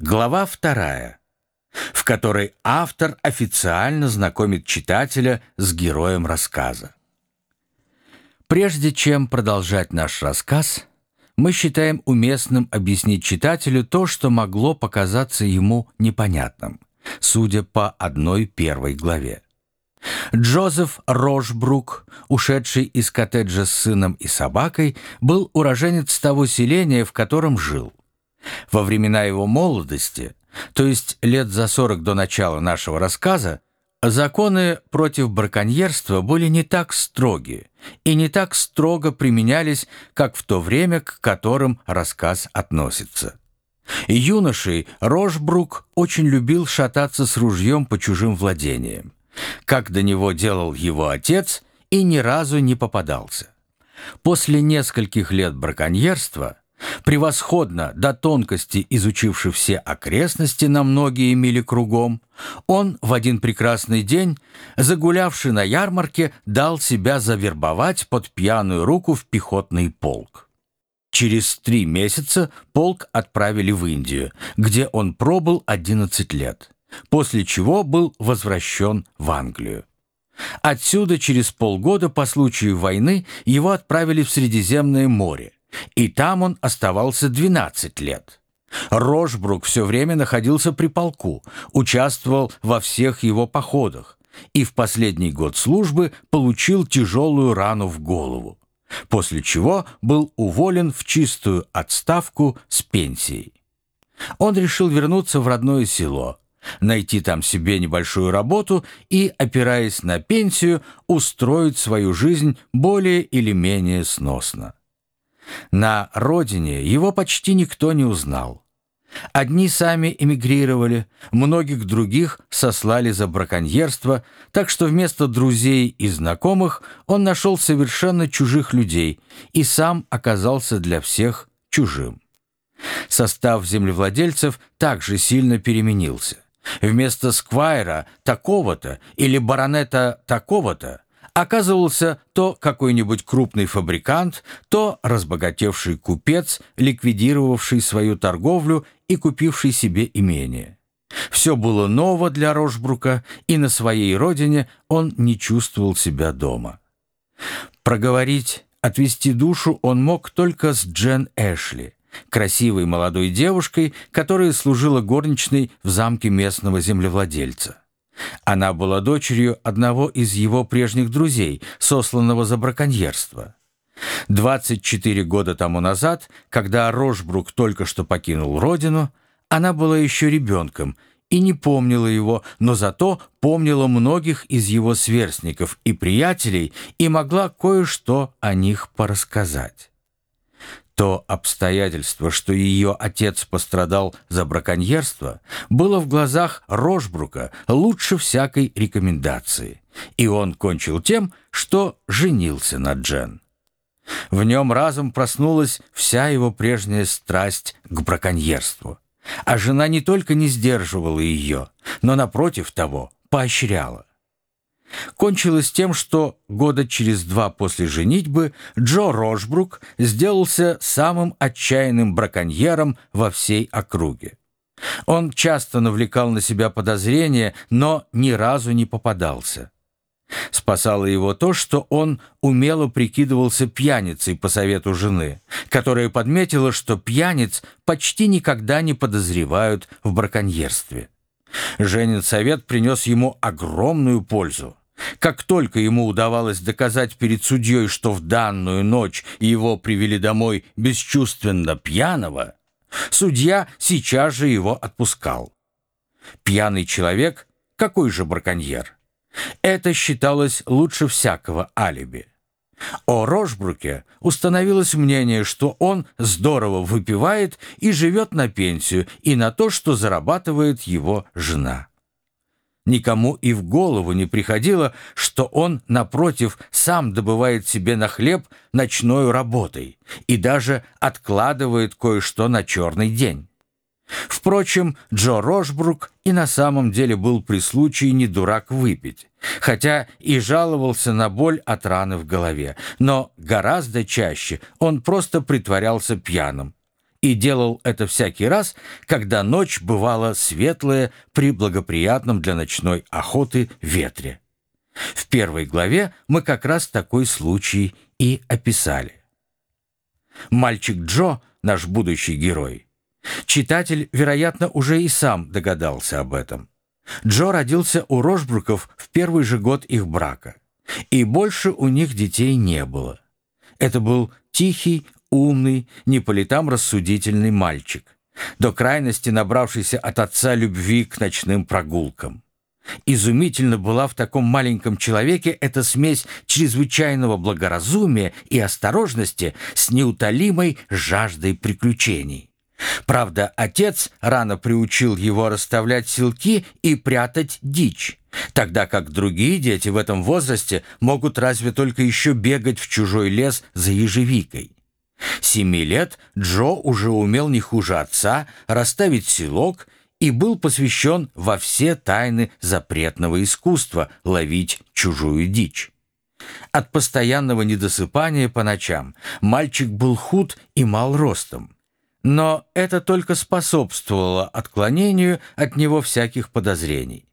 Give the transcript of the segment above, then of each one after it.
Глава вторая, в которой автор официально знакомит читателя с героем рассказа. Прежде чем продолжать наш рассказ, мы считаем уместным объяснить читателю то, что могло показаться ему непонятным, судя по одной первой главе. Джозеф Рожбрук, ушедший из коттеджа с сыном и собакой, был уроженец того селения, в котором жил. Во времена его молодости, то есть лет за 40 до начала нашего рассказа, законы против браконьерства были не так строги и не так строго применялись, как в то время, к которым рассказ относится. Юношей Рожбрук очень любил шататься с ружьем по чужим владениям, как до него делал его отец, и ни разу не попадался. После нескольких лет браконьерства Превосходно, до тонкости изучивший все окрестности на многие мили кругом, он в один прекрасный день, загулявший на ярмарке, дал себя завербовать под пьяную руку в пехотный полк. Через три месяца полк отправили в Индию, где он пробыл 11 лет, после чего был возвращен в Англию. Отсюда через полгода по случаю войны его отправили в Средиземное море, и там он оставался 12 лет. Рожбрук все время находился при полку, участвовал во всех его походах и в последний год службы получил тяжелую рану в голову, после чего был уволен в чистую отставку с пенсией. Он решил вернуться в родное село, найти там себе небольшую работу и, опираясь на пенсию, устроить свою жизнь более или менее сносно. На родине его почти никто не узнал. Одни сами эмигрировали, многих других сослали за браконьерство, так что вместо друзей и знакомых он нашел совершенно чужих людей и сам оказался для всех чужим. Состав землевладельцев также сильно переменился. Вместо сквайра такого-то или баронета такого-то оказывался то какой-нибудь крупный фабрикант, то разбогатевший купец, ликвидировавший свою торговлю и купивший себе имение. Все было ново для Рожбрука, и на своей родине он не чувствовал себя дома. Проговорить, отвести душу он мог только с Джен Эшли, красивой молодой девушкой, которая служила горничной в замке местного землевладельца. Она была дочерью одного из его прежних друзей, сосланного за браконьерство. 24 года тому назад, когда Рожбрук только что покинул родину, она была еще ребенком и не помнила его, но зато помнила многих из его сверстников и приятелей и могла кое-что о них порассказать. То обстоятельство, что ее отец пострадал за браконьерство, было в глазах Рожбрука лучше всякой рекомендации, и он кончил тем, что женился на Джен. В нем разом проснулась вся его прежняя страсть к браконьерству, а жена не только не сдерживала ее, но, напротив того, поощряла. Кончилось тем, что года через два после женитьбы Джо Рожбрук сделался самым отчаянным браконьером во всей округе. Он часто навлекал на себя подозрения, но ни разу не попадался. Спасало его то, что он умело прикидывался пьяницей по совету жены, которая подметила, что пьяниц почти никогда не подозревают в браконьерстве. Женин совет принес ему огромную пользу. Как только ему удавалось доказать перед судьей, что в данную ночь его привели домой бесчувственно пьяного, судья сейчас же его отпускал. Пьяный человек — какой же браконьер? Это считалось лучше всякого алиби. О Рожбруке установилось мнение, что он здорово выпивает и живет на пенсию и на то, что зарабатывает его жена. Никому и в голову не приходило, что он, напротив, сам добывает себе на хлеб ночной работой и даже откладывает кое-что на черный день. Впрочем, Джо Рожбрук и на самом деле был при случае не дурак выпить, хотя и жаловался на боль от раны в голове, но гораздо чаще он просто притворялся пьяным и делал это всякий раз, когда ночь бывала светлая при благоприятном для ночной охоты ветре. В первой главе мы как раз такой случай и описали. Мальчик Джо, наш будущий герой, читатель, вероятно, уже и сам догадался об этом. Джо родился у Рожбруков в первый же год их брака, и больше у них детей не было. Это был тихий, умный, не по летам рассудительный мальчик, до крайности набравшийся от отца любви к ночным прогулкам. Изумительно была в таком маленьком человеке эта смесь чрезвычайного благоразумия и осторожности с неутолимой жаждой приключений. Правда, отец рано приучил его расставлять силки и прятать дичь, тогда как другие дети в этом возрасте могут разве только еще бегать в чужой лес за ежевикой. Семи лет Джо уже умел не хуже отца расставить селок и был посвящен во все тайны запретного искусства ловить чужую дичь. От постоянного недосыпания по ночам мальчик был худ и мал ростом. Но это только способствовало отклонению от него всяких подозрений.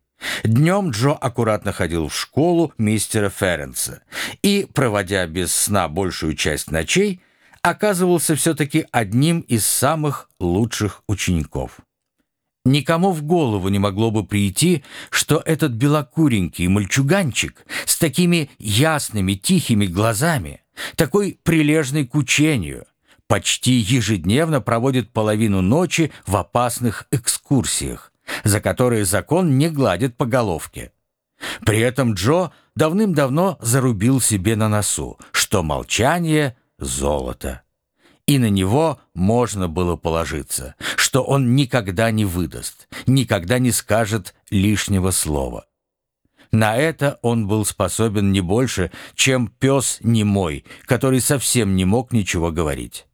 Днем Джо аккуратно ходил в школу мистера Ференса и, проводя без сна большую часть ночей, оказывался все-таки одним из самых лучших учеников. Никому в голову не могло бы прийти, что этот белокуренький мальчуганчик с такими ясными тихими глазами, такой прилежный к учению, почти ежедневно проводит половину ночи в опасных экскурсиях, за которые закон не гладит по головке. При этом Джо давным-давно зарубил себе на носу, что молчание — золото. И на него можно было положиться, что он никогда не выдаст, никогда не скажет лишнего слова. На это он был способен не больше, чем пес немой, который совсем не мог ничего говорить.